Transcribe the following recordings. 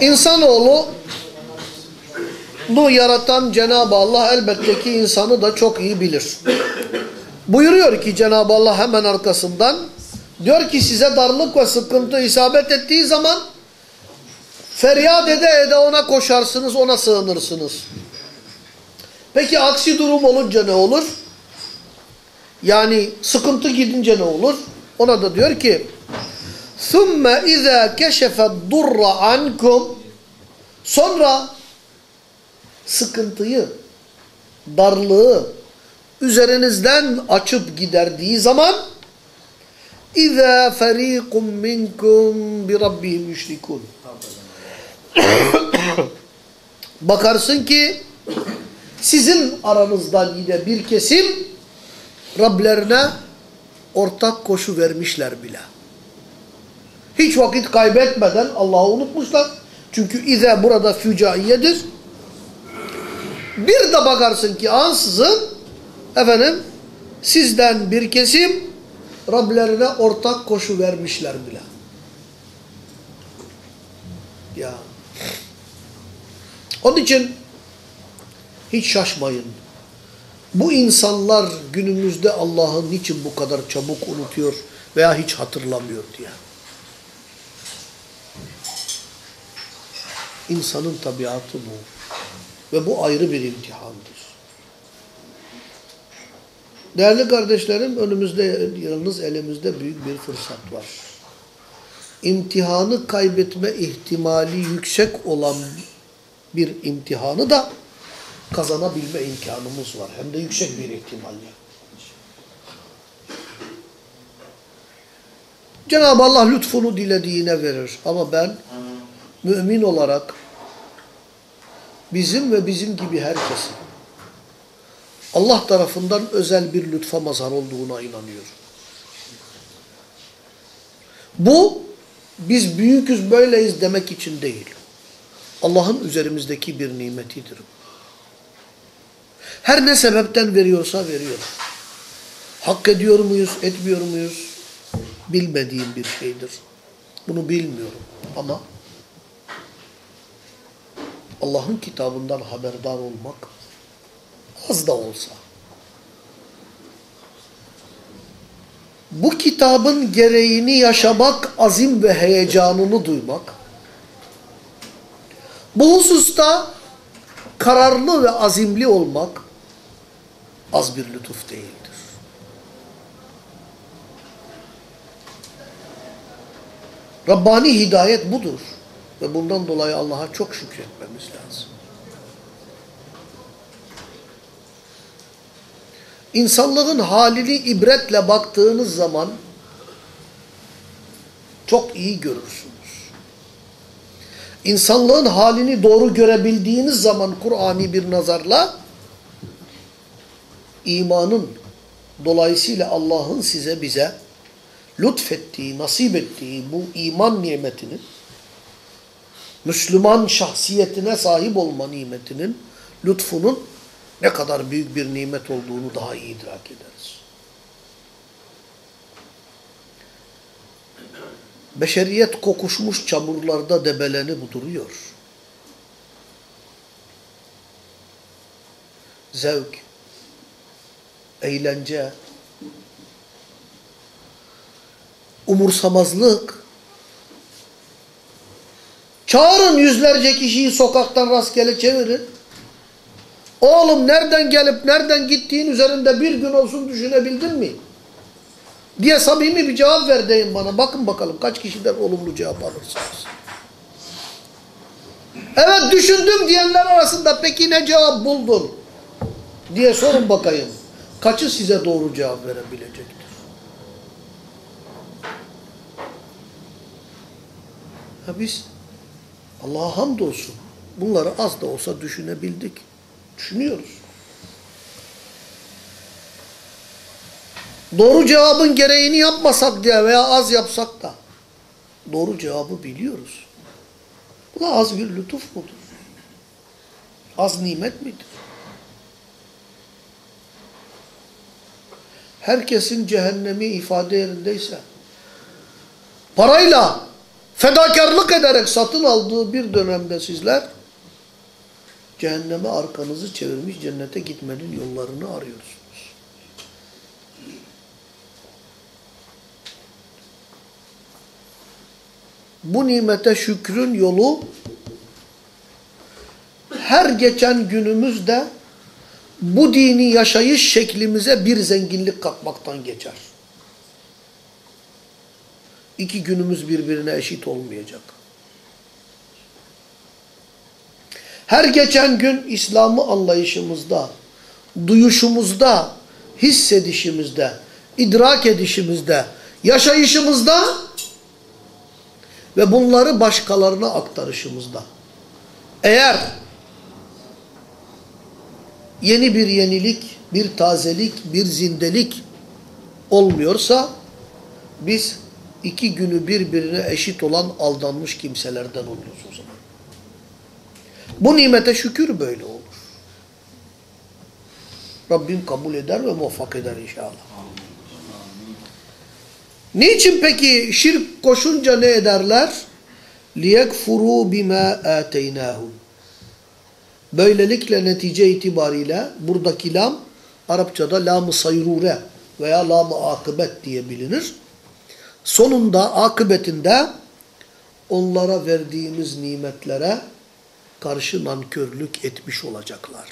İnsanoğlu nu yaratan Cenab-ı Allah elbette ki insanı da çok iyi bilir. Buyuruyor ki Cenab-ı Allah hemen arkasından diyor ki size darlık ve sıkıntı isabet ettiği zaman feryat ede ede ona koşarsınız, ona sığınırsınız. Peki aksi durum olunca ne olur? Yani sıkıntı gidince ne olur? Ona da diyor ki ثُمَّ اِذَا كَشَفَ الضُّرَّ عَنْكُمْ Sonra sıkıntıyı, darlığı üzerinizden açıp giderdiği zaman اِذَا فَر۪يقٌ مِنْكُمْ بِرَبِّهِمْ يُشْرِكُونَ Bakarsın ki sizin aranızdan yine bir kesim Rablerine ortak koşu vermişler bile. Hiç vakit kaybetmeden Allah'ı unutmuşlar. Çünkü ize burada fücaiyedir. Bir de bakarsın ki ansızın efendim sizden bir kesim Rablerine ortak koşu vermişler bile. Ya. Onun için hiç şaşmayın. Bu insanlar günümüzde Allah'ı niçin bu kadar çabuk unutuyor veya hiç hatırlamıyor diye. İnsanın tabiatı bu. Ve bu ayrı bir imtihandır. Değerli kardeşlerim önümüzde yalnız elimizde büyük bir fırsat var. İmtihanı kaybetme ihtimali yüksek olan bir imtihanı da kazanabilme imkanımız var. Hem de yüksek bir ihtimalle. Cenab-ı Allah lütfunu dilediğine verir. Ama ben mümin olarak bizim ve bizim gibi herkesin Allah tarafından özel bir lütfa mazhar olduğuna inanıyorum. Bu biz büyüküz böyleyiz demek için değil. Allah'ın üzerimizdeki bir nimetidir. Her ne sebepten veriyorsa veriyor. Hak ediyor muyuz, etmiyor muyuz? Bilmediğim bir şeydir. Bunu bilmiyorum ama Allah'ın kitabından haberdar olmak az da olsa bu kitabın gereğini yaşamak, azim ve heyecanını duymak bu hususta kararlı ve azimli olmak az bir lütuf değildir. Rabbani hidayet budur. Ve bundan dolayı Allah'a çok şükretmemiz lazım. İnsanlığın halini ibretle baktığınız zaman çok iyi görürsünüz. İnsanlığın halini doğru görebildiğiniz zaman Kur'an'i bir nazarla imanın dolayısıyla Allah'ın size bize lütfettiği, nasip ettiği bu iman nimetinin Müslüman şahsiyetine sahip olma nimetinin, lütfunun ne kadar büyük bir nimet olduğunu daha iyi idrak ederiz. Beşeriyet kokuşmuş çamurlarda debelenip duruyor. Zevk, eğlence, umursamazlık, Çağırın yüzlerce kişiyi sokaktan rastgele çevirin. Oğlum nereden gelip nereden gittiğin üzerinde bir gün olsun düşünebildin mi? Diye samimi bir cevap ver deyin bana. Bakın bakalım kaç kişiden olumlu cevap alırsınız. Evet düşündüm diyenler arasında peki ne cevap buldun? Diye sorun bakayım. Kaçı size doğru cevap verebilecektir? Ha biz Allah'a hamdolsun. Bunları az da olsa düşünebildik. Düşünüyoruz. Doğru cevabın gereğini yapmasak diye veya az yapsak da doğru cevabı biliyoruz. Bu da az bir lütuf mudur? Az nimet midir? Herkesin cehennemi ifade yerindeyse parayla fedakarlık ederek satın aldığı bir dönemde sizler cehenneme arkanızı çevirmiş cennete gitmenin yollarını arıyorsunuz. Bu nimete şükrün yolu her geçen günümüzde bu dini yaşayış şeklimize bir zenginlik katmaktan geçer. İki günümüz birbirine eşit olmayacak. Her geçen gün İslam'ı anlayışımızda, duyuşumuzda, hissedişimizde, idrak edişimizde, yaşayışımızda ve bunları başkalarına aktarışımızda. Eğer yeni bir yenilik, bir tazelik, bir zindelik olmuyorsa biz iki günü birbirine eşit olan aldanmış kimselerden oluyoruz o zaman. Bu nimete şükür böyle olur. Rabbim kabul eder ve muvaffak eder inşallah. Niçin peki şirk koşunca ne ederler? لِيَكْفُرُوا بِمَا آتَيْنَاهُمْ Böylelikle netice itibariyle buradaki lam Arapçada lam-ı sayrure veya lam-ı akıbet diye bilinir. Sonunda akıbetinde onlara verdiğimiz nimetlere karşı nankörlük etmiş olacaklar.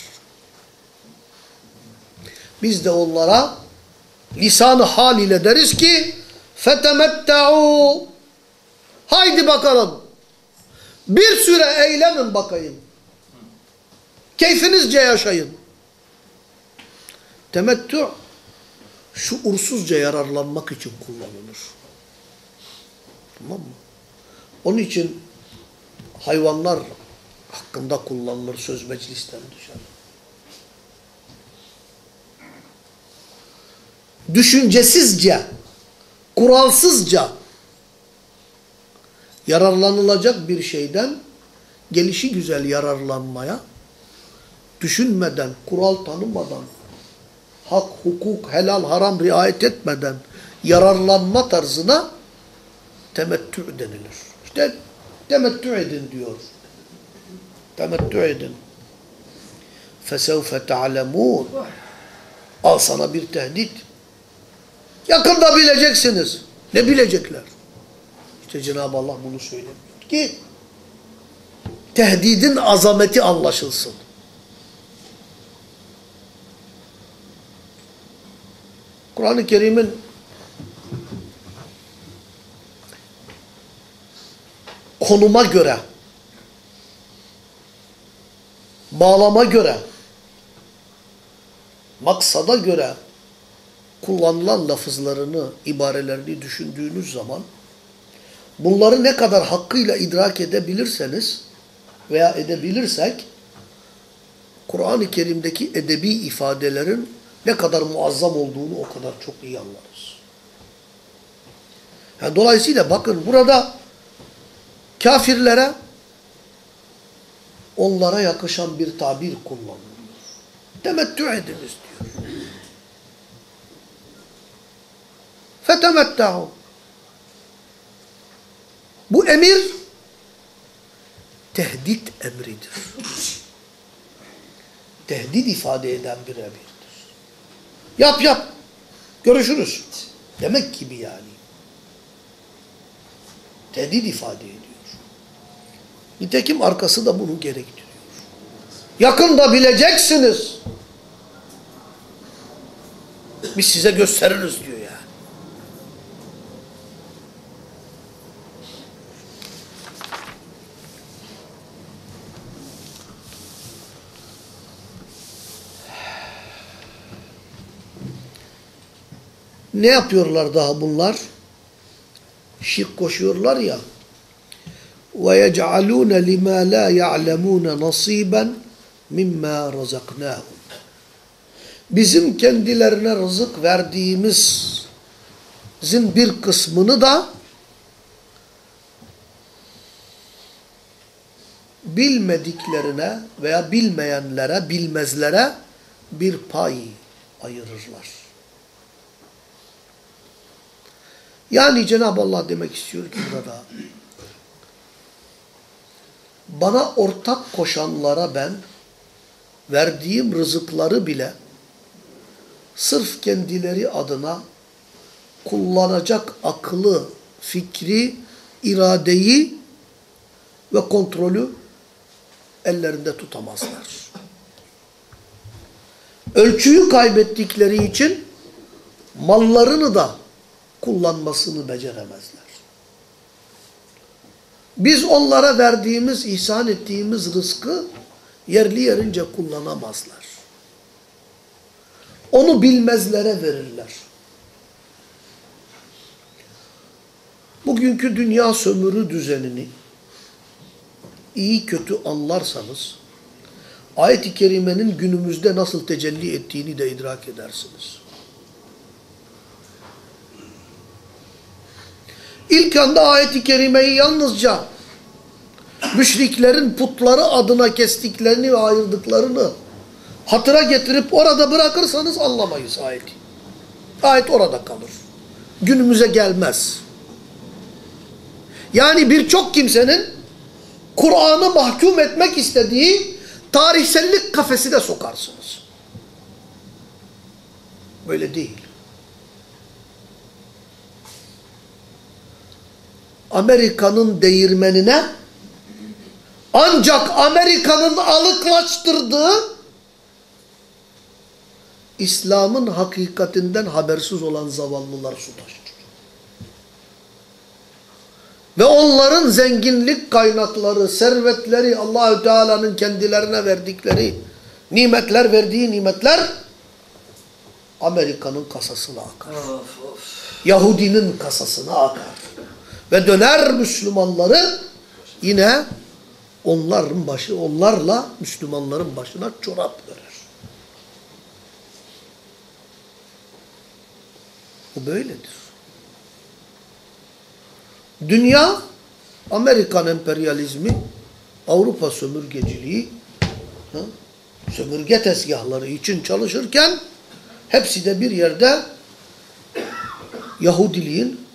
Biz de onlara lisan-ı hal ile deriz ki fetemetta'u haydi bakalım bir süre eğlenin bakayım. Keyfinizce yaşayın. Temettü şuursuzca yararlanmak için kullanılır. Tamam mı? Onun için hayvanlar hakkında kullanılır söz meclisten dışarı. Düşüncesizce, kuralsızca yararlanılacak bir şeyden gelişi güzel yararlanmaya düşünmeden, kural tanımadan, hak, hukuk, helal, haram riayet etmeden yararlanma tarzına temettü denilir. İşte temettü edin diyor. Temettü edin. فَسَوْفَ تَعْلَمُونَ Al sana bir tehdit. Yakında bileceksiniz. Ne bilecekler? İşte Cenab-ı Allah bunu söylemiyor ki tehdidin azameti anlaşılsın. Kur'an-ı Kerim'in konuma göre, bağlama göre, maksada göre kullanılan lafızlarını, ibarelerini düşündüğünüz zaman bunları ne kadar hakkıyla idrak edebilirseniz veya edebilirsek Kur'an-ı Kerim'deki edebi ifadelerin ne kadar muazzam olduğunu o kadar çok iyi anlarız. Yani dolayısıyla bakın burada kafirlere onlara yakışan bir tabir kullanılıyor. Temettü ediniz diyor. Fetemetta'u. Bu emir tehdit emridir. Tehdit ifade eden bir emirdir. Yap yap. Görüşürüz. Demek gibi yani. Tehdit ifade ediyor. Nitekim arkası da bunu gerektiriyor. Yakında bileceksiniz. Biz size gösteririz diyor yani. Ne yapıyorlar daha bunlar? Şirk koşuyorlar ya. وَيَجْعَلُونَ لِمَا لَا يَعْلَمُونَ نَصِيبًا مِمَّا رَزَقْنَاهُمْ Bizim kendilerine rızık verdiğimizin bir kısmını da bilmediklerine veya bilmeyenlere, bilmezlere bir pay ayırırlar. Yani Cenab-ı Allah demek istiyor ki burada bana ortak koşanlara ben verdiğim rızıkları bile sırf kendileri adına kullanacak akıllı, fikri, iradeyi ve kontrolü ellerinde tutamazlar. Ölçüyü kaybettikleri için mallarını da kullanmasını beceremezler. Biz onlara verdiğimiz, ihsan ettiğimiz rızkı yerli yerince kullanamazlar. Onu bilmezlere verirler. Bugünkü dünya sömürü düzenini iyi kötü anlarsanız, ayet-i kerimenin günümüzde nasıl tecelli ettiğini de idrak edersiniz. İlk anda ayet-i kerimeyi yalnızca müşriklerin putları adına kestiklerini ve ayırdıklarını hatıra getirip orada bırakırsanız anlamayız ayeti. Ayet orada kalır. Günümüze gelmez. Yani birçok kimsenin Kur'an'ı mahkum etmek istediği tarihsellik kafesine sokarsınız. Böyle değil. Amerika'nın değirmenine ancak Amerika'nın alıklaştırdığı İslam'ın hakikatinden habersiz olan zavallılar su taşır. Ve onların zenginlik kaynakları, servetleri, Allahü Teala'nın kendilerine verdikleri nimetler, verdiği nimetler Amerika'nın kasasına akar. Of of. Yahudinin kasasına akar. Ve döner Müslümanları yine onların başı, onlarla Müslümanların başına çorap verir. Bu böyledir. Dünya, Amerikan emperyalizmi, Avrupa sömürgeciliği, sömürge tezgahları için çalışırken hepsi de bir yerde Yahudiliğin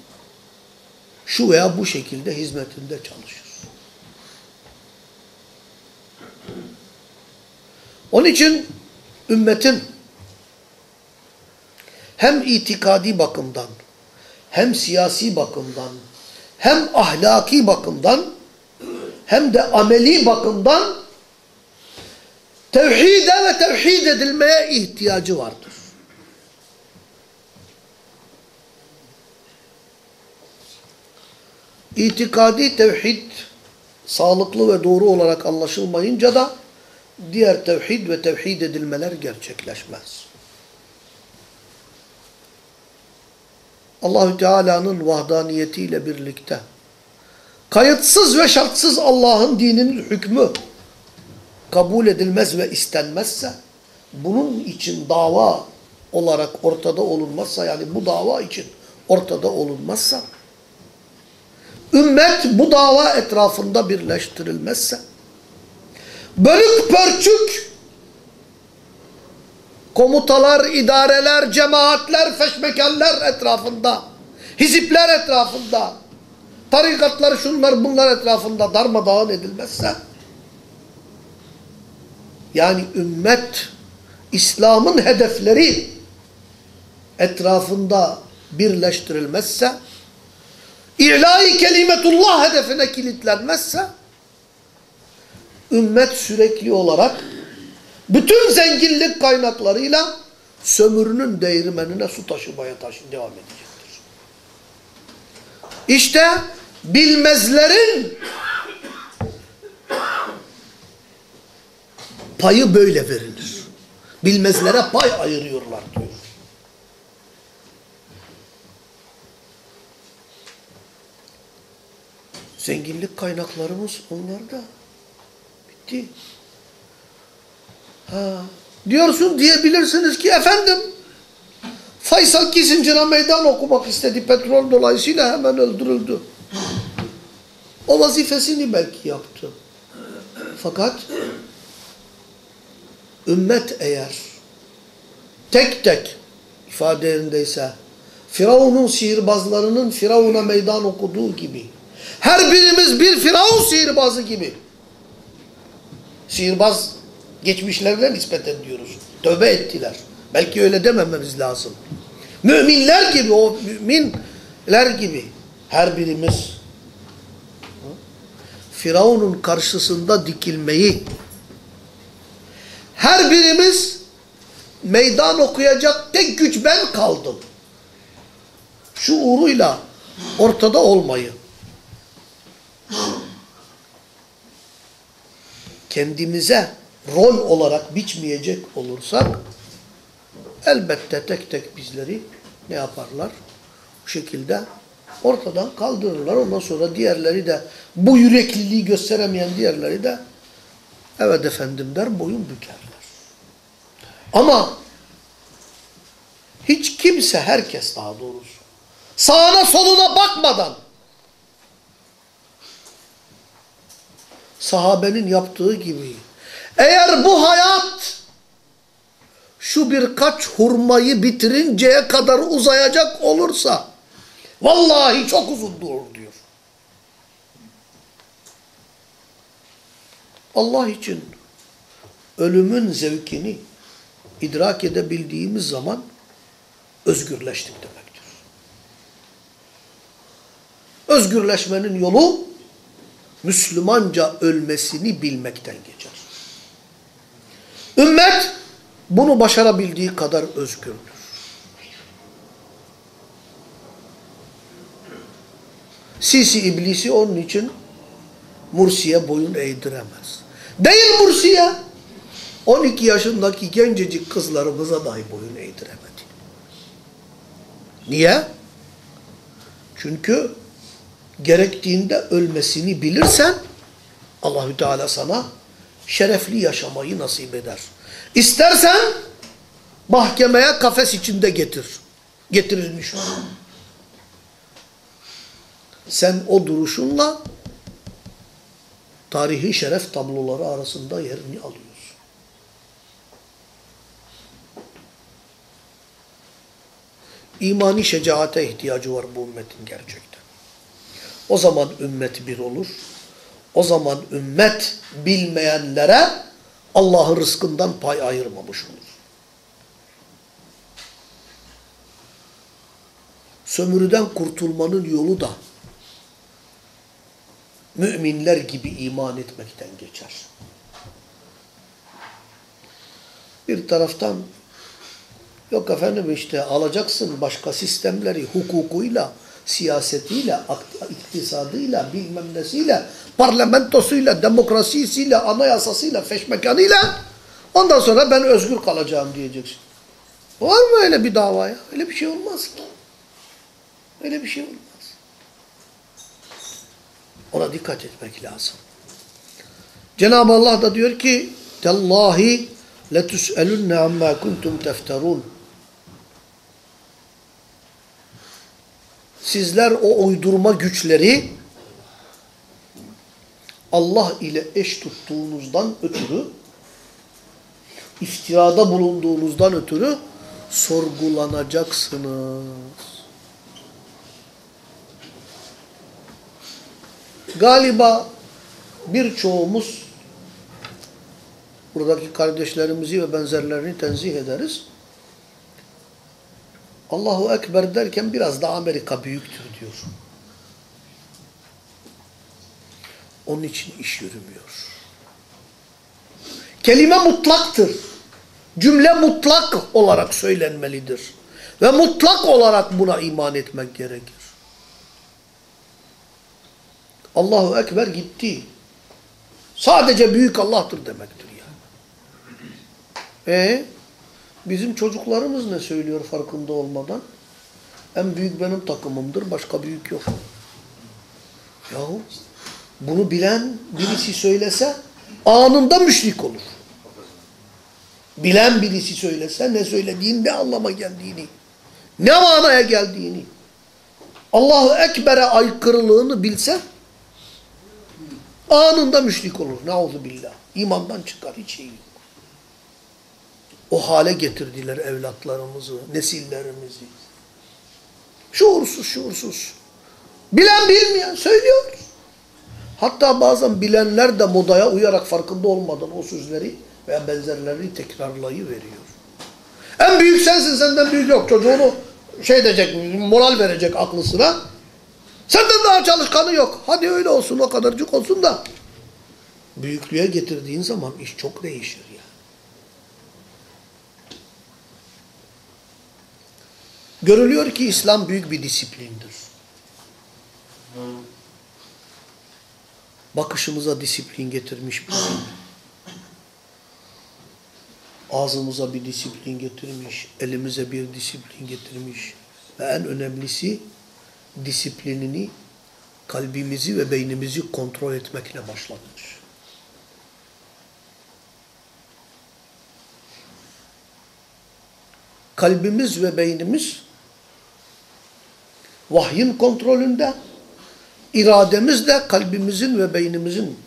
şu veya bu şekilde hizmetinde çalışır. Onun için ümmetin hem itikadi bakımdan hem siyasi bakımdan hem ahlaki bakımdan hem de ameli bakımdan tevhide ve tevhid edilmeye ihtiyacı vardır. İtikadi tevhid sağlıklı ve doğru olarak anlaşılmayınca da diğer tevhid ve tevhid edilmeler gerçekleşmez. Allahü Teala'nın vahdaniyetiyle birlikte kayıtsız ve şartsız Allah'ın dininin hükmü kabul edilmez ve istenmezse bunun için dava olarak ortada olunmazsa yani bu dava için ortada olunmazsa ümmet bu dava etrafında birleştirilmezse bölük pörçük komutalar, idareler, cemaatler, feşmekanlar etrafında, hizipler etrafında, tarikatlar, şunlar bunlar etrafında darmadağın edilmezse, yani ümmet, İslam'ın hedefleri etrafında birleştirilmezse, İlahi kelimetullah hedefine kilitlenmezse, ümmet sürekli olarak bütün zenginlik kaynaklarıyla sömürünün değirmenine su taşımaya taşı devam edecektir. İşte bilmezlerin payı böyle verilir. Bilmezlere pay ayırıyorlar diyor. Zenginlik kaynaklarımız onlarda. Bitti. Ha. Diyorsun diyebilirsiniz ki efendim Faysal Kisincer'a meydan okumak istedi petrol dolayısıyla hemen öldürüldü. O vazifesini belki yaptı. Fakat ümmet eğer tek tek ifade yerindeyse Firavun'un sihirbazlarının Firavun'a meydan okuduğu gibi her birimiz bir Firavun sihirbazı gibi Sihirbaz geçmişlerine nispet ediyoruz. Tövbe ettiler. Belki öyle demememiz lazım. Müminler gibi, o müminler gibi her birimiz Firavun'un karşısında dikilmeyi her birimiz meydan okuyacak tek güç ben kaldım. Şuuruyla ortada olmayı. Kendimize rol olarak biçmeyecek olursak elbette tek tek bizleri ne yaparlar? Bu şekilde ortadan kaldırırlar. Ondan sonra diğerleri de bu yürekliliği gösteremeyen diğerleri de evet efendim der boyun bükerler. Ama hiç kimse herkes daha doğrusu sağına soluna bakmadan sahabenin yaptığı gibi eğer bu hayat şu birkaç hurmayı bitirinceye kadar uzayacak olursa vallahi çok uzun durur diyor. Allah için ölümün zevkini idrak edebildiğimiz zaman özgürleştik demektir. Özgürleşmenin yolu Müslümanca ölmesini bilmekten geçer. Ümmet bunu başarabildiği kadar özgürdür. Sisi iblisi onun için Mursi'ye boyun eğdiremez. Değil Mursi'ye. 12 yaşındaki gencecik kızlarımıza dahi boyun eğdiremedi. Niye? Çünkü gerektiğinde ölmesini bilirsen Allahü Teala sana şerefli yaşamayı nasip eder. İstersen mahkemeye kafes içinde getir. Getirilmiş olur. Sen o duruşunla tarihi şeref tabloları arasında yerini alıyorsun. İmani şecaate ihtiyacı var bu ümmetin gerçekten. O zaman ümmet bir olur. O zaman ümmet bilmeyenlere Allah'ın rızkından pay ayırmamış olur. Sömürüden kurtulmanın yolu da müminler gibi iman etmekten geçer. Bir taraftan yok efendim işte alacaksın başka sistemleri hukukuyla, siyasetiyle, iktisadıyla, bilmem nesiyle, parlamentosuyla, demokrasisiyle, anayasasıyla, feşmekanıyla ondan sonra ben özgür kalacağım diyeceksin. Var mı öyle bir davaya? Öyle bir şey olmaz ki. Öyle bir şey olmaz. Ona dikkat etmek lazım. Cenab-ı Allah da diyor ki Tallahi letus'elunne amma kuntum tefterun. Sizler o uydurma güçleri Allah ile eş tuttuğunuzdan ötürü iftirada bulunduğunuzdan ötürü sorgulanacaksınız. Galiba birçoğumuz buradaki kardeşlerimizi ve benzerlerini tenzih ederiz. Allahu Ekber derken biraz da Amerika büyüktür diyor. Onun için iş yürümüyor. Kelime mutlaktır. Cümle mutlak olarak söylenmelidir. Ve mutlak olarak buna iman etmek gerekir. Allahu Ekber gitti. Sadece büyük Allah'tır demektir yani. E bizim çocuklarımız ne söylüyor farkında olmadan? En büyük benim takımımdır, başka büyük yok. Yahu bunu bilen birisi söylese anında müşrik olur. Bilen birisi söylese ne söylediğini, ne anlama geldiğini, ne manaya geldiğini, Allahu Ekber'e aykırılığını bilse anında müşrik olur. Nauzu billah. İmandan çıkar hiç şey. O hale getirdiler evlatlarımızı, nesillerimizi. Şuursuz şuursuz. Bilen bilmeyen söylüyor. Hatta bazen bilenler de modaya uyarak farkında olmadan o sözleri veya benzerlerini tekrarlayıveriyor. En büyük sensin senden büyük yok. Çocuğunu şey edecek, moral verecek aklısına. Senden daha çalışkanı yok. Hadi öyle olsun o kadarcık olsun da. Büyüklüğe getirdiğin zaman iş çok değişir ya. Görülüyor ki İslam büyük bir disiplindir. Bakışımıza disiplin getirmiş bizi. Ağzımıza bir disiplin getirmiş, elimize bir disiplin getirmiş. Ve en önemlisi disiplinini kalbimizi ve beynimizi kontrol etmekle başlatmış. Kalbimiz ve beynimiz vahyin kontrolünde, irademiz de kalbimizin ve beynimizin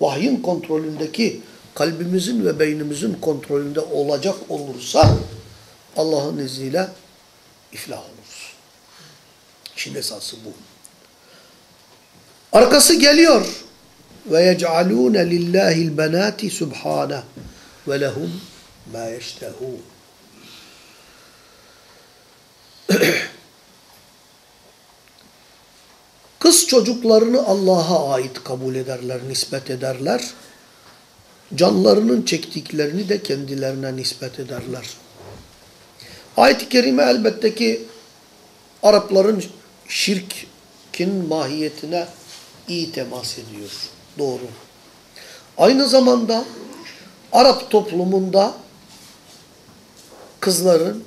vahyin kontrolündeki kalbimizin ve beynimizin kontrolünde olacak olursa Allah'ın izniyle iflah oluruz. İşin esası bu. Arkası geliyor. Ve yec'alûne lillâhil benâti subhâne ve lehum mâ yeştehûn. Kız çocuklarını Allah'a ait kabul ederler, nispet ederler. Canlarının çektiklerini de kendilerine nispet ederler. Ayet-i Kerime elbette ki Arapların şirkin mahiyetine iyi temas ediyor. Doğru. Aynı zamanda Arap toplumunda kızların,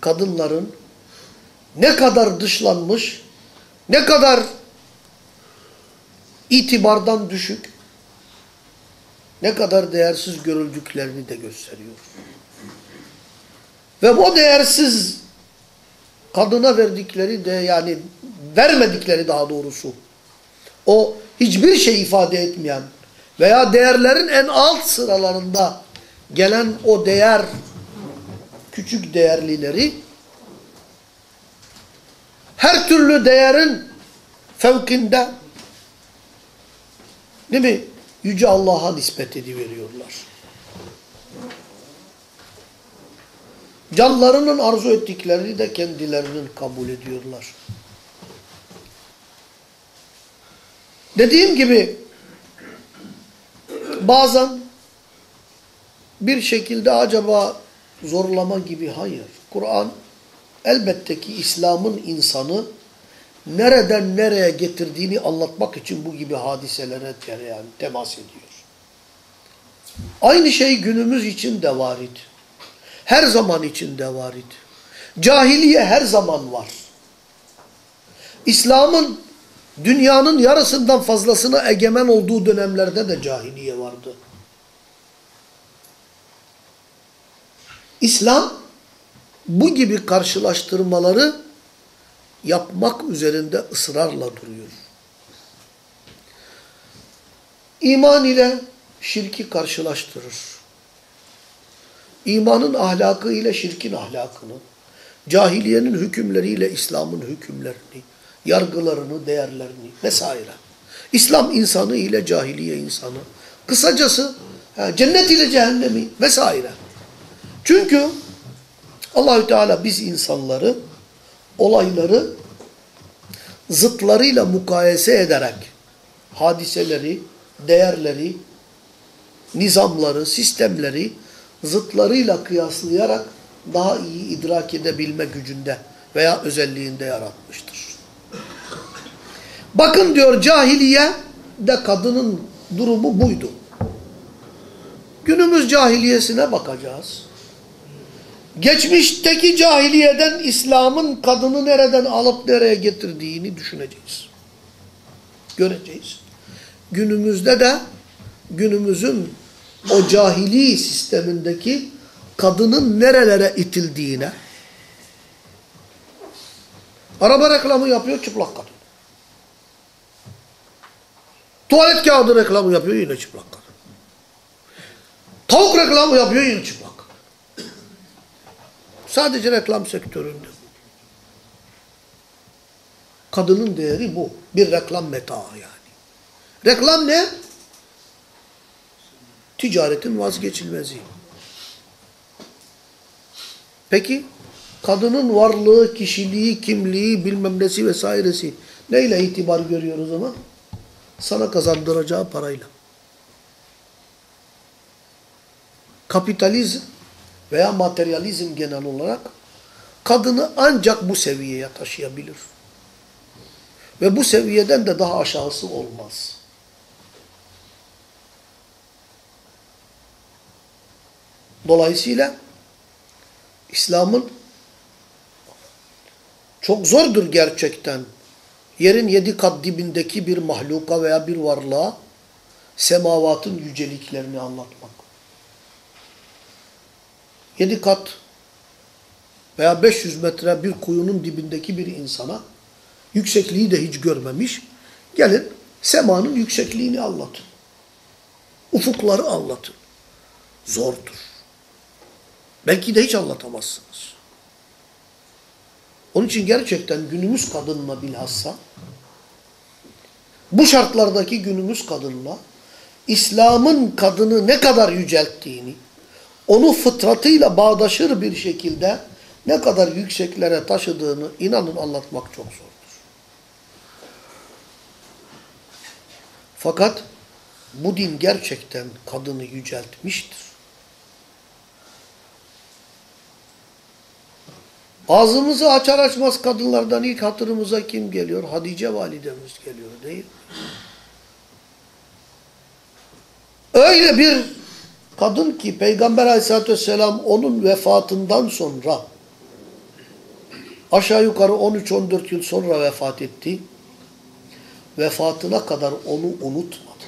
kadınların ne kadar dışlanmış, ne kadar itibardan düşük, ne kadar değersiz görüldüklerini de gösteriyor. Ve bu değersiz kadına verdikleri de yani vermedikleri daha doğrusu o hiçbir şey ifade etmeyen veya değerlerin en alt sıralarında gelen o değer küçük değerlileri her türlü değerin fevkinde değil mi? Yüce Allah'a nispet ediveriyorlar. Canlarının arzu ettiklerini de kendilerinin kabul ediyorlar. Dediğim gibi bazen bir şekilde acaba zorlama gibi hayır. Kur'an elbette ki İslam'ın insanı nereden nereye getirdiğini anlatmak için bu gibi hadiselere yani temas ediyor. Aynı şey günümüz için de var idi. Her zaman için de var idi. Cahiliye her zaman var. İslam'ın dünyanın yarısından fazlasına egemen olduğu dönemlerde de cahiliye vardı. İslam bu gibi karşılaştırmaları yapmak üzerinde ısrarla duruyor. İman ile şirki karşılaştırır. İmanın ahlakı ile şirkin ahlakını, cahiliyenin hükümleriyle İslam'ın hükümlerini, yargılarını, değerlerini vesaire. İslam insanı ile cahiliye insanı. Kısacası cennet ile cehennemi vesaire. Çünkü Allahü Teala biz insanları olayları zıtlarıyla mukayese ederek hadiseleri, değerleri, nizamları, sistemleri zıtlarıyla kıyaslayarak daha iyi idrak edebilme gücünde veya özelliğinde yaratmıştır. Bakın diyor cahiliye de kadının durumu buydu. Günümüz cahiliyesine bakacağız. Geçmişteki cahiliyeden İslam'ın kadını nereden alıp nereye getirdiğini düşüneceğiz. Göreceğiz. Günümüzde de günümüzün o cahili sistemindeki kadının nerelere itildiğine araba reklamı yapıyor çıplak kadın. Tuvalet kağıdı reklamı yapıyor yine çıplak kadın. Tavuk reklamı yapıyor yine çıplak. Sadece reklam sektöründe. Kadının değeri bu. Bir reklam metaı yani. Reklam ne? Ticaretin vazgeçilmezi. Peki kadının varlığı, kişiliği, kimliği, bilmem nesi vesairesi neyle itibar görüyor o zaman? Sana kazandıracağı parayla. Kapitalizm veya materyalizm genel olarak kadını ancak bu seviyeye taşıyabilir. Ve bu seviyeden de daha aşağısı olmaz. Dolayısıyla İslam'ın çok zordur gerçekten yerin yedi kat dibindeki bir mahluka veya bir varlığa semavatın yüceliklerini anlatmak. Yedi kat veya 500 metre bir kuyunun dibindeki bir insana yüksekliği de hiç görmemiş. Gelin semanın yüksekliğini anlatın. Ufukları anlatın. Zordur. Belki de hiç anlatamazsınız. Onun için gerçekten günümüz kadınla bilhassa bu şartlardaki günümüz kadınla İslam'ın kadını ne kadar yücelttiğini, onu fıtratıyla bağdaşır bir şekilde ne kadar yükseklere taşıdığını inanın anlatmak çok zordur. Fakat bu din gerçekten kadını yüceltmiştir. Ağzımızı açar açmaz kadınlardan ilk hatırımıza kim geliyor? Hadice validemiz geliyor değil mi? Öyle bir kadın ki Peygamber aleyhissalatü vesselam onun vefatından sonra aşağı yukarı 13-14 yıl sonra vefat etti. Vefatına kadar onu unutmadı.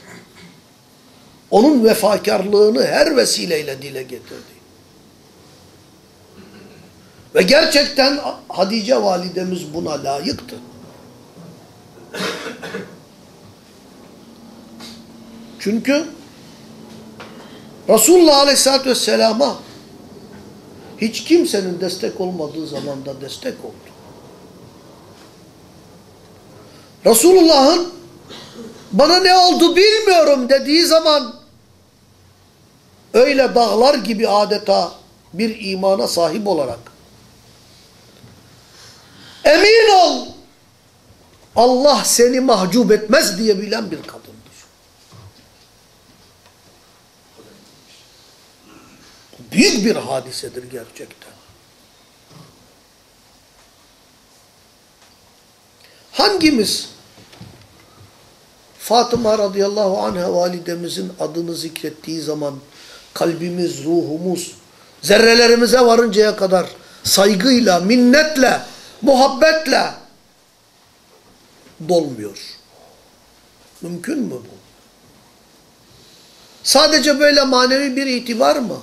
Onun vefakarlığını her vesileyle dile getirdi. Ve gerçekten Hadice validemiz buna layıktı. Çünkü Resulullah Aleyhisselatü Vesselam'a hiç kimsenin destek olmadığı zamanda destek oldu. Resulullah'ın bana ne oldu bilmiyorum dediği zaman öyle dağlar gibi adeta bir imana sahip olarak emin ol Allah seni mahcup etmez diye bilen bir kadındır. Büyük bir hadisedir gerçekten. Hangimiz Fatıma radıyallahu anha validemizin adını zikrettiği zaman kalbimiz, ruhumuz, zerrelerimize varıncaya kadar saygıyla, minnetle, muhabbetle dolmuyor. Mümkün mü bu? Sadece böyle manevi bir itibar mı?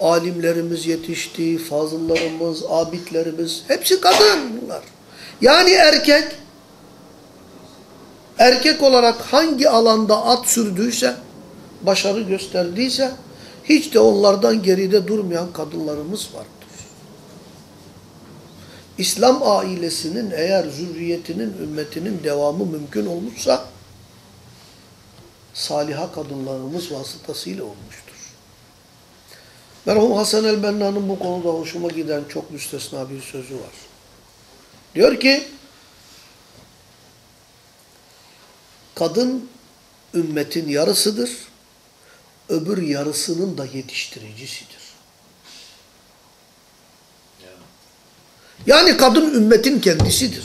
Alimlerimiz yetişti, fazıllarımız, abidlerimiz, hepsi kadın bunlar. Yani erkek, erkek olarak hangi alanda at sürdüyse, başarı gösterdiyse, hiç de onlardan geride durmayan kadınlarımız vardır. İslam ailesinin eğer zürriyetinin, ümmetinin devamı mümkün olmuşsa, saliha kadınlarımız vasıtasıyla olmuştur. Merhum Hasan el-Benna'nın bu konuda hoşuma giden çok müstesna bir sözü var. Diyor ki, kadın ümmetin yarısıdır, öbür yarısının da yetiştiricisidir. Yani kadın ümmetin kendisidir.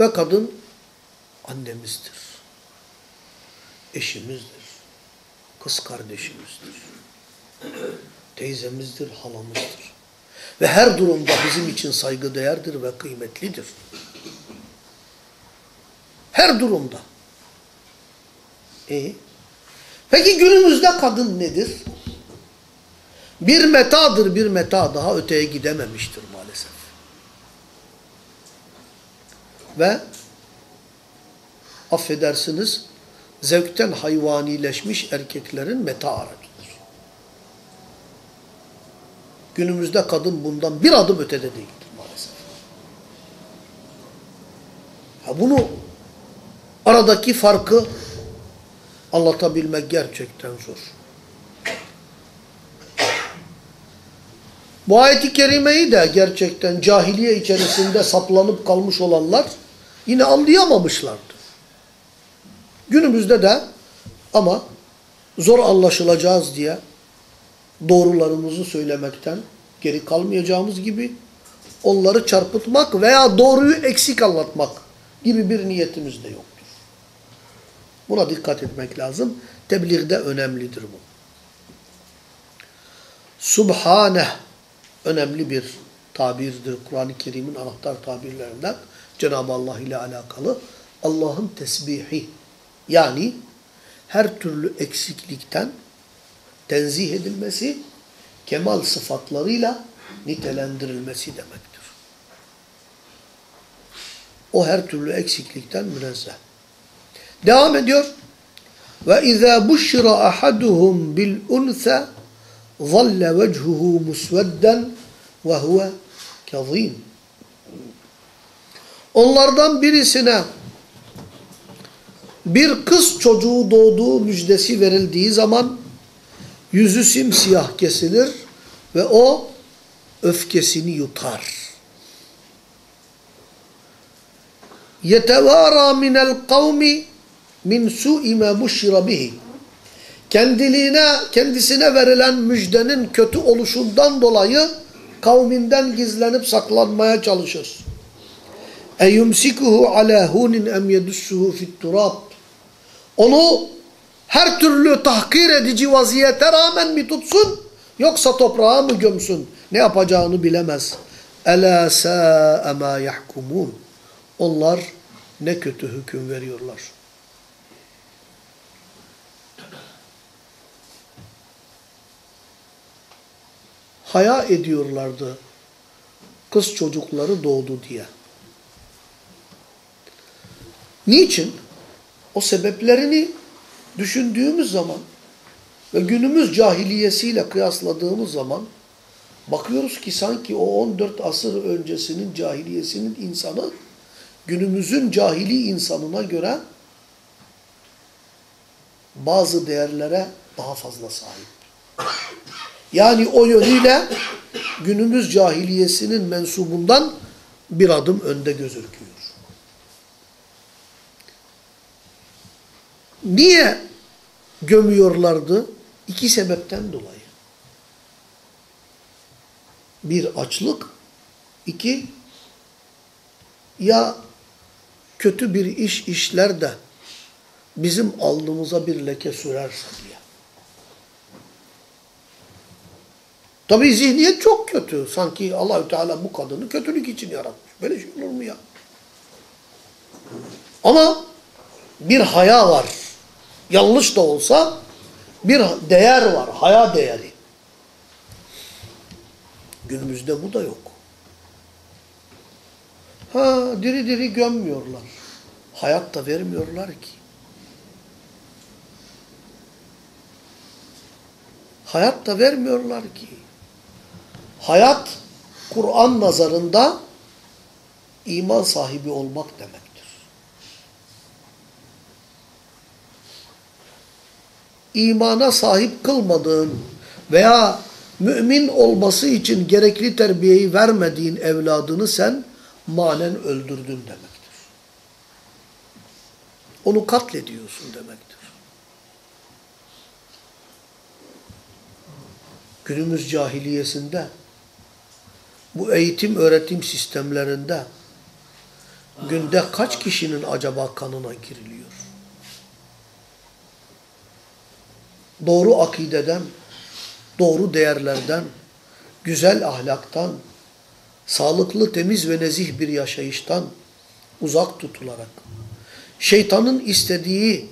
Ve kadın annemizdir. Eşimizdir. Kız kardeşimizdir. Teyzemizdir, halamızdır. Ve her durumda bizim için saygıdeğerdir ve kıymetlidir. Her durumda. İyi. Peki günümüzde kadın nedir? Bir metadır, bir meta daha öteye gidememiştir maalesef. Ve affedersiniz zevkten hayvanileşmiş erkeklerin meta aracıdır. Günümüzde kadın bundan bir adım ötede değildir maalesef. Ha bunu aradaki farkı anlatabilmek gerçekten zor. Bu ayeti kerimeyi de gerçekten cahiliye içerisinde saplanıp kalmış olanlar yine anlayamamışlardı. Günümüzde de ama zor anlaşılacağız diye doğrularımızı söylemekten geri kalmayacağımız gibi onları çarpıtmak veya doğruyu eksik anlatmak gibi bir niyetimiz de yoktur. Buna dikkat etmek lazım. Tebliğde önemlidir bu. Subhaneh önemli bir tabirdir. Kur'an-ı Kerim'in anahtar tabirlerinden Cenab-ı Allah ile alakalı Allah'ın tesbihi yani her türlü eksiklikten tenzih edilmesi, kemal sıfatlarıyla nitelendirilmesi demektir. O her türlü eksiklikten münezzeh. Devam ediyor. Ve izâ buşra ahaduhum bil unsa zalle vechuhu musvedden ve huve kazîm. Onlardan birisine bir kız çocuğu doğduğu müjdesi verildiği zaman yüzü simsiyah kesilir ve o öfkesini yutar. Yetevara minel kavmi min su'i ma bushira. Kendiliğine, kendisine verilen müjdenin kötü oluşundan dolayı kavminden gizlenip saklanmaya çalışır. Eyumsikuhu ala hunin em yedussuhu fit turab. Onu her türlü tahkir edici vaziyete rağmen mi tutsun yoksa toprağa mı gömsün? Ne yapacağını bilemez. Ela sa'e ma yahkumun. Onlar ne kötü hüküm veriyorlar. Haya ediyorlardı kız çocukları doğdu diye. Niçin? O sebeplerini düşündüğümüz zaman ve günümüz cahiliyesiyle kıyasladığımız zaman bakıyoruz ki sanki o 14 asır öncesinin cahiliyesinin insanı günümüzün cahili insanına göre bazı değerlere daha fazla sahip. Yani o yönüyle günümüz cahiliyesinin mensubundan bir adım önde gözüküyor. Niye gömüyorlardı? İki sebepten dolayı. Bir açlık, iki ya kötü bir iş işler de bizim alnımıza bir leke sürerse diye. Tabi zihniyet çok kötü. Sanki Allahü Teala bu kadını kötülük için yaratmış. Böyle şey olur mu ya? Ama bir haya var. Yanlış da olsa bir değer var. Haya değeri. Günümüzde bu da yok. Ha diri diri gömmüyorlar. Hayat da vermiyorlar ki. Hayat da vermiyorlar ki. Hayat Kur'an nazarında iman sahibi olmak demektir. İmana sahip kılmadığın veya mümin olması için gerekli terbiyeyi vermediğin evladını sen manen öldürdün demektir. Onu katlediyorsun demektir. Günümüz cahiliyesinde bu eğitim öğretim sistemlerinde günde kaç kişinin acaba kanına giriliyor? Doğru akideden, doğru değerlerden, güzel ahlaktan, sağlıklı, temiz ve nezih bir yaşayıştan uzak tutularak, şeytanın istediği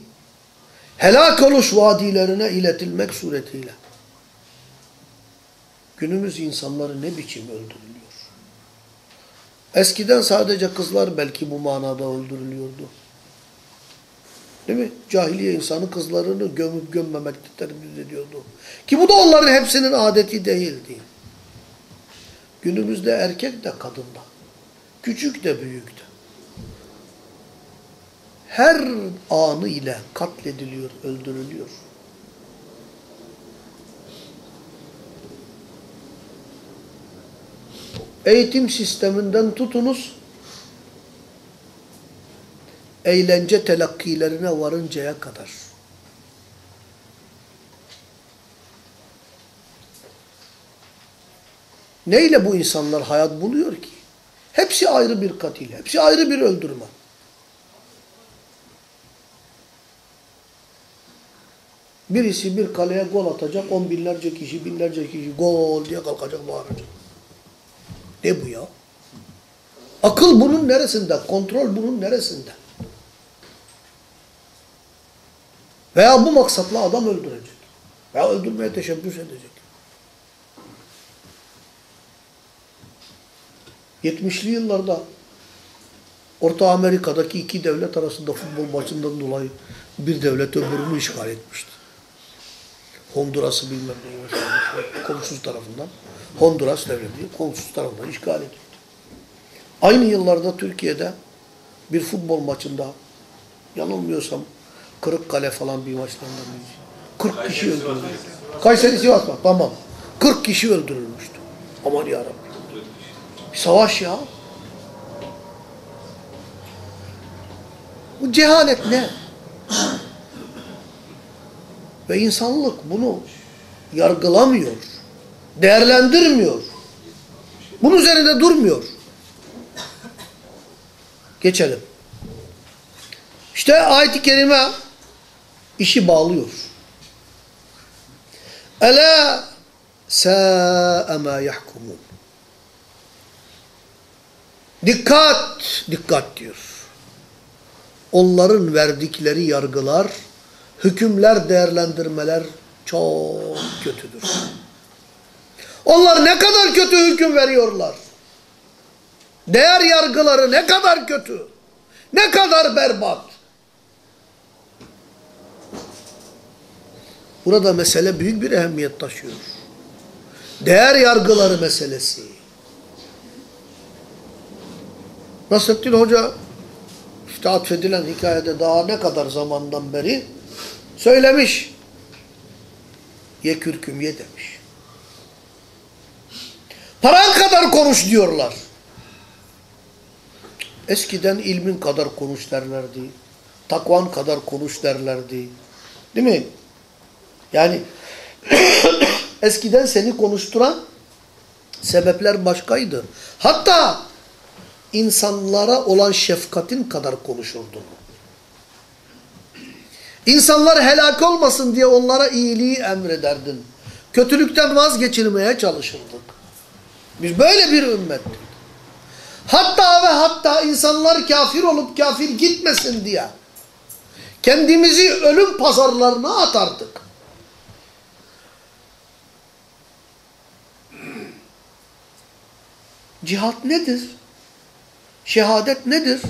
helak oluş vadilerine iletilmek suretiyle, günümüz insanları ne biçim öldürülüyor? Eskiden sadece kızlar belki bu manada öldürülüyordu. Değil mi? Cahiliye insanı kızlarını gömüp gömmemekte tereddüt ediyordu. Ki bu da onların hepsinin adeti değildi. Günümüzde erkek de kadın da. Küçük de büyük de. Her anı ile katlediliyor, öldürülüyor. Eğitim sisteminden tutunuz, eğlence telakkilerine varıncaya kadar. Neyle bu insanlar hayat buluyor ki? Hepsi ayrı bir katil, hepsi ayrı bir öldürme. Birisi bir kaleye gol atacak, on binlerce kişi, binlerce kişi gol diye kalkacak, bağıracak. Ne bu ya? Akıl bunun neresinde? Kontrol bunun neresinde? Veya bu maksatla adam öldürecek. Veya öldürmeye teşebbüs edecek. 70'li yıllarda Orta Amerika'daki iki devlet arasında futbol maçından dolayı bir devlet öbürünü işgal etmişti. Honduras'ı bilmem neymiş komşusu tarafından. Honduras devleti komşusu tarafından işgal edildi. Aynı yıllarda Türkiye'de bir futbol maçında yanılmıyorsam Kırıkkale falan bir maçlarından bir 40 kişi öldürülmüştü. Kayseri Sivas bak tamam. 40 kişi öldürülmüştü. Aman yarabbim. Bir savaş ya. Bu cehalet ne? Ve insanlık bunu yargılamıyor. Değerlendirmiyor. Bunun üzerinde durmuyor. Geçelim. İşte ayet-i kerime işi bağlıyor. Ela sâ'e mâ yahkumun. Dikkat, dikkat diyor. Onların verdikleri yargılar, hükümler, değerlendirmeler çok kötüdür. Onlar ne kadar kötü hüküm veriyorlar. Değer yargıları ne kadar kötü. Ne kadar berbat. Burada mesele büyük bir ehemmiyet taşıyor. Değer yargıları meselesi. Nasrettin Hoca işte atfedilen hikayede daha ne kadar zamandan beri söylemiş. Ye kürküm ye demiş. Paran kadar konuş diyorlar. Eskiden ilmin kadar konuş derlerdi. Takvan kadar konuş derlerdi. Değil mi? Yani eskiden seni konuşturan sebepler başkaydı. Hatta insanlara olan şefkatin kadar konuşurdun. İnsanlar helak olmasın diye onlara iyiliği emrederdin. Kötülükten vazgeçirmeye çalışırdık. Biz böyle bir ümmettik. Hatta ve hatta insanlar kafir olup kafir gitmesin diye kendimizi ölüm pazarlarına atardık. Cihat nedir? Şehadet nedir?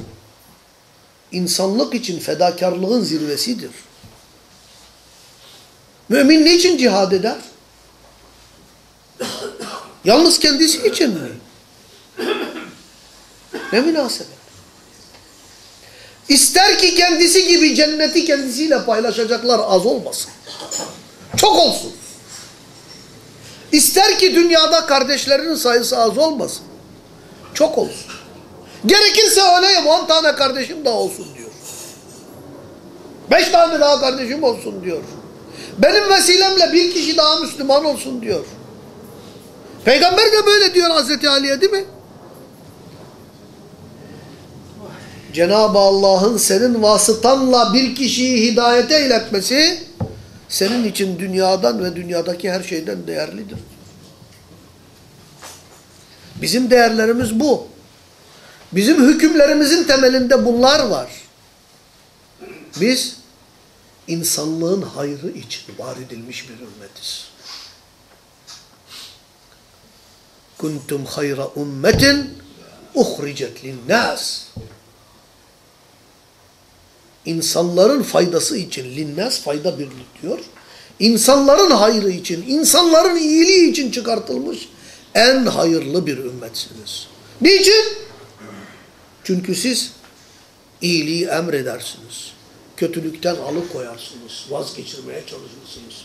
İnsanlık için fedakarlığın zirvesidir. Mümin niçin cihad eder? Yalnız kendisi için mi? Ne münasebet. İster ki kendisi gibi cenneti kendisiyle paylaşacaklar az olmasın. Çok olsun. İster ki dünyada kardeşlerinin sayısı az olmasın. Çok olsun. Gerekirse öleyim on tane kardeşim daha olsun diyor. Beş tane daha kardeşim olsun diyor. Benim vesilemle bir kişi daha Müslüman olsun diyor. Peygamber de böyle diyor Hazreti Ali'ye değil mi? Cenab-ı Allah'ın senin vasıtanla bir kişiyi hidayete iletmesi senin için dünyadan ve dünyadaki her şeyden değerlidir. Bizim değerlerimiz bu. Bizim hükümlerimizin temelinde bunlar var. Biz insanlığın hayrı için var edilmiş bir ümmetiz. Kuntum hayra ummetin uhricet linnas. İnsanların faydası için linnas fayda birlik diyor. İnsanların hayrı için, insanların iyiliği için çıkartılmış en hayırlı bir ümmetsiniz. Niçin? Çünkü siz iyiliği emredersiniz. Kötülükten alıkoyarsınız. Vazgeçirmeye çalışırsınız.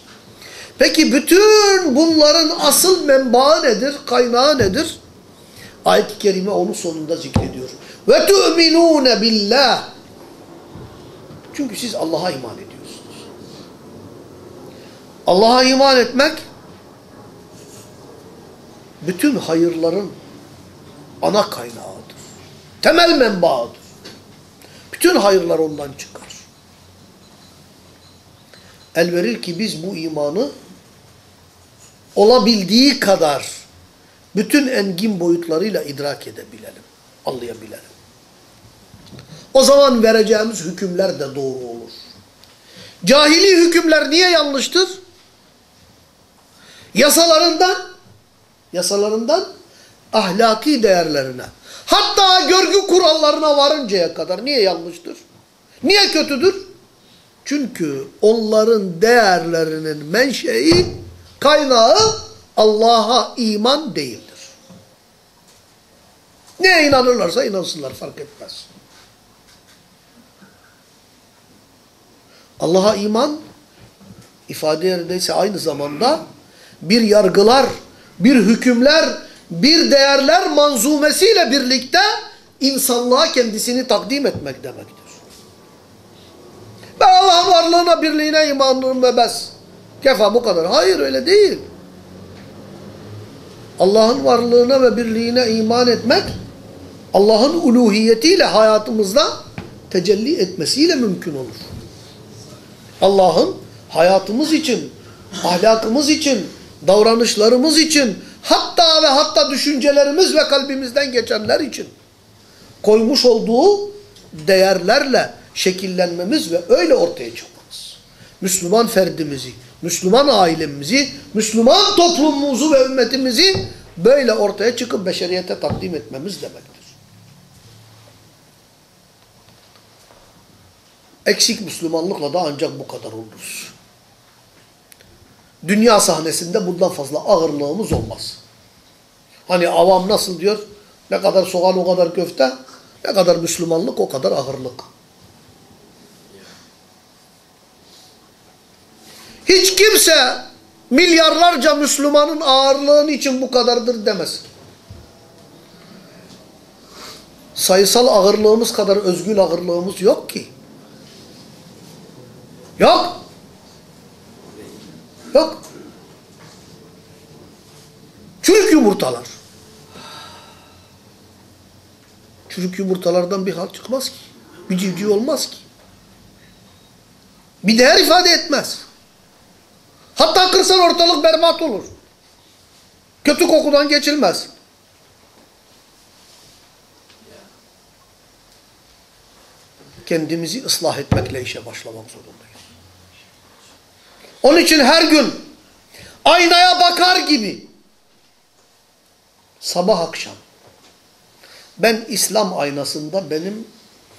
Peki bütün bunların asıl menbaı nedir? Kaynağı nedir? Ayet-i Kerime onun sonunda zikrediyor. Ve tu'minûne billah. Çünkü siz Allah'a iman ediyorsunuz. Allah'a iman etmek bütün hayırların ana kaynağıdır. Temel menbaıdır. Bütün hayırlar ondan çıkar. El verir ki biz bu imanı olabildiği kadar bütün engin boyutlarıyla idrak edebilelim, anlayabilelim. O zaman vereceğimiz hükümler de doğru olur. Cahili hükümler niye yanlıştır? Yasalarından, yasalarından ahlaki değerlerine, hatta görgü kurallarına varıncaya kadar niye yanlıştır? Niye kötüdür? Çünkü onların değerlerinin menşei, kaynağı Allah'a iman değildir. Neye inanırlarsa inansınlar fark etmez. Allah'a iman ifade yerindeyse aynı zamanda bir yargılar, bir hükümler, bir değerler manzumesiyle birlikte insanlığa kendisini takdim etmek demektir. Ben Allah'ın varlığına, birliğine imanlıyım ve bes. Kefa bu kadar. Hayır öyle değil. Allah'ın varlığına ve birliğine iman etmek, Allah'ın uluhiyetiyle hayatımızda tecelli etmesiyle mümkün olur. Allah'ın hayatımız için, ahlakımız için, davranışlarımız için, hatta ve hatta düşüncelerimiz ve kalbimizden geçenler için koymuş olduğu değerlerle şekillenmemiz ve öyle ortaya çıkmamız. Müslüman ferdimizi, Müslüman ailemizi, Müslüman toplumumuzu ve ümmetimizi böyle ortaya çıkıp beşeriyete takdim etmemiz demektir. Eksik Müslümanlıkla da ancak bu kadar oluruz. Dünya sahnesinde bundan fazla ağırlığımız olmaz. Hani avam nasıl diyor? Ne kadar soğan o kadar köfte, ne kadar Müslümanlık o kadar ağırlık. Hiç kimse milyarlarca Müslümanın ağırlığın için bu kadardır demez. Sayısal ağırlığımız kadar özgül ağırlığımız yok ki. Yok. Yok. Çürük yumurtalar. Çürük yumurtalardan bir hal çıkmaz ki. Bir civciv olmaz ki. Bir değer ifade etmez. Hatta kırsan ortalık berbat olur. Kötü kokudan geçilmez. Kendimizi ıslah etmekle işe başlamak zorundayız. Onun için her gün aynaya bakar gibi sabah akşam ben İslam aynasında benim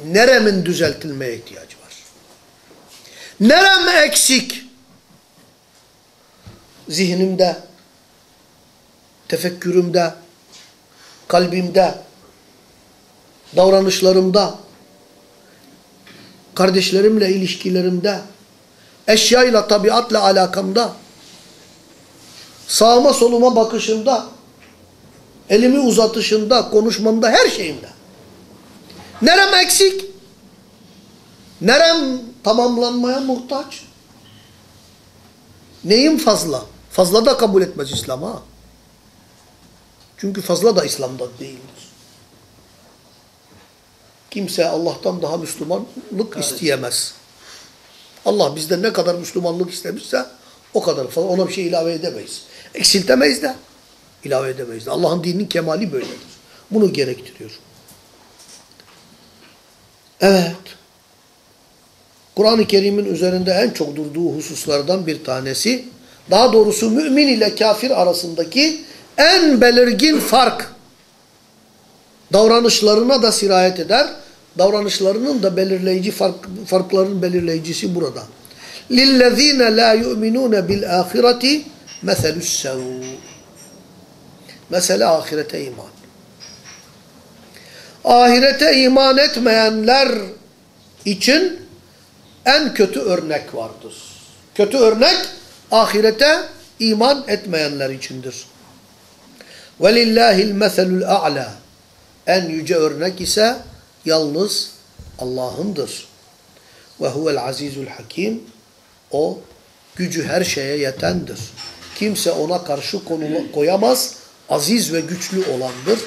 neremin düzeltilmeye ihtiyacı var? Nerem eksik? Zihnimde, tefekkürümde, kalbimde, davranışlarımda, kardeşlerimle ilişkilerimde, eşyayla, tabiatla alakamda, sağıma soluma bakışımda, elimi uzatışında, konuşmamda, her şeyimde. Nerem eksik? Nerem tamamlanmaya muhtaç? Neyim fazla? Fazla da kabul etmez İslam ha. Çünkü fazla da İslam'da değildir. Kimse Allah'tan daha Müslümanlık isteyemez. Allah bizden ne kadar Müslümanlık istemişse o kadar fazla ona bir şey ilave edemeyiz. Eksiltemeyiz de ilave edemeyiz de. Allah'ın dininin kemali böyledir. Bunu gerektiriyor. Evet. Kur'an-ı Kerim'in üzerinde en çok durduğu hususlardan bir tanesi, daha doğrusu mümin ile kafir arasındaki en belirgin fark, davranışlarına da sirayet eder, davranışlarının da belirleyici fark, farkların belirleyicisi burada. لِلَّذ۪ينَ لَا يُؤْمِنُونَ بِالْآخِرَةِ مَثَلُ السَّوْءِ Mesele ahirete iman. Ahirete iman etmeyenler için en kötü örnek vardır. Kötü örnek ahirete iman etmeyenler içindir. وَلِلَّهِ الْمَثَلُ الْاَعْلَى En yüce örnek ise yalnız Allah'ındır. وَهُوَ الْعَز۪يزُ الْحَك۪يمُ O gücü her şeye yetendir. Kimse ona karşı koyamaz. Aziz ve güçlü olandır.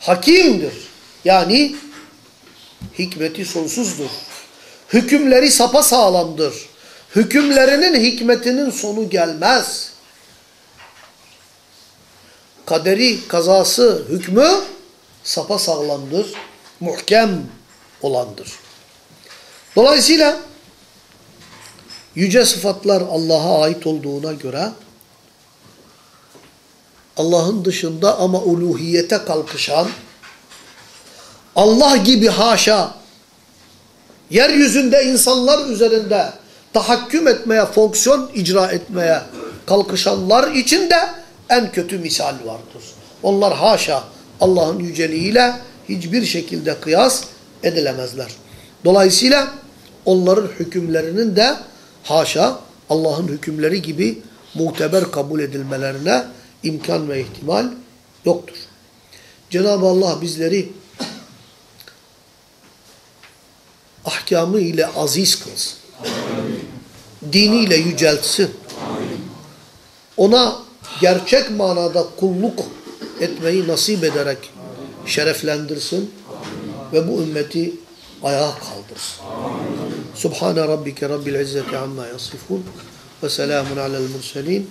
Hakimdir. Yani hikmeti sonsuzdur. Hükümleri sapasağlamdır. Hükümlerinin hikmetinin sonu gelmez. Kaderi, kazası, hükmü sapasağlamdır. Muhkem olandır. Dolayısıyla yüce sıfatlar Allah'a ait olduğuna göre Allah'ın dışında ama uluhiyete kalkışan Allah gibi haşa yeryüzünde insanlar üzerinde tahakküm etmeye, fonksiyon icra etmeye kalkışanlar için de en kötü misal vardır. Onlar haşa Allah'ın yüceliğiyle hiçbir şekilde kıyas edilemezler. Dolayısıyla onların hükümlerinin de haşa Allah'ın hükümleri gibi muteber kabul edilmelerine imkan ve ihtimal yoktur. Cenab-ı Allah bizleri ahkamı ile aziz kılsın. Diniyle yüceltsin. Ona gerçek manada kulluk etmeyi nasip ederek şereflendirsin ve bu ümmeti ayağa kaldırsın. Subhane rabbike rabbil izzeti amma yasifun ve selamun alel murselin